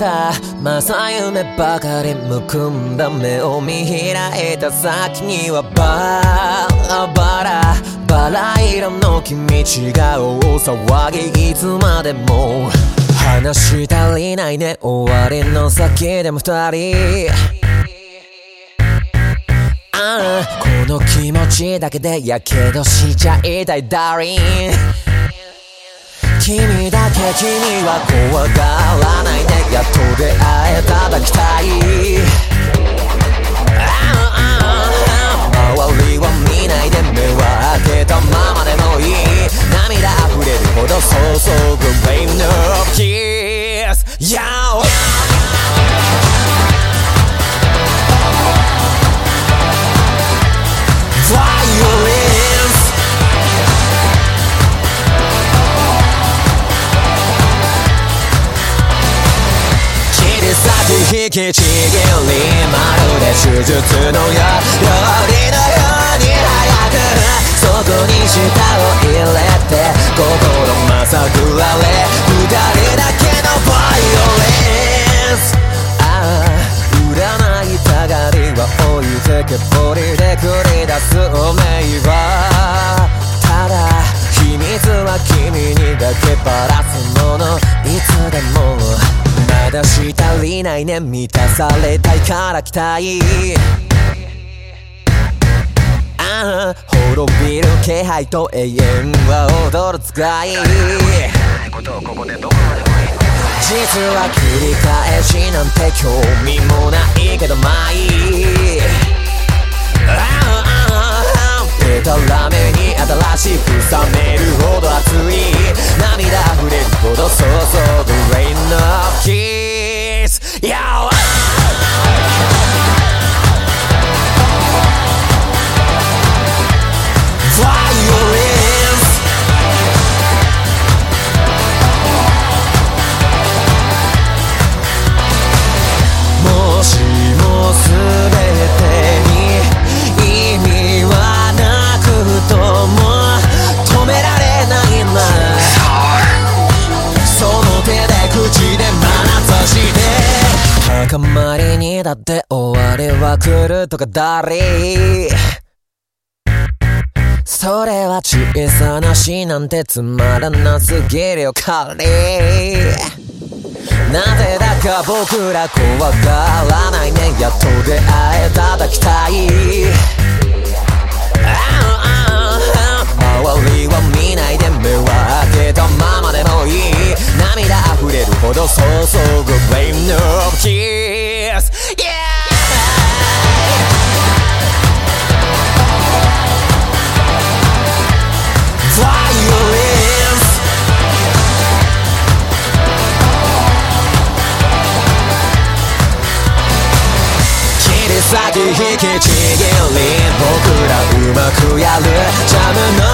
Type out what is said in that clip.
だ正夢ばかりむくんだ目を見開いた先にはバラバラバラ色の君違う大騒ぎいつまでも話足りないね。終わりの先でも二人。ああこの気持ちだけでやけどしちゃいたいダーリン。君だけ君は怖がらないでやっと出会えただきたきちぎりまるで手術のよ料理のように早くそこに舌を入れて心まさぐられ二人だけのバイオレンスああ占いたがりは置いてけぼりで繰り出す運命はないね満たされたいから期待ああ滅びる気配と永遠は踊る使い実は繰り返しなんて興味もないけどまあいい。ああでたらめに新しく冷めるほど熱い。涙溢れるほど注ぐ Rain of Kiss にだって終わり。は来るとか誰それは小さな死なんてつまらなすぎるよ彼なぜだか僕ら怖がらないねやっと出会えただきたい周りを見ないで目は開けたままでもいい涙溢れるほど注ぐ Rain of 先引きちぎり僕らうまくやる。ジャムの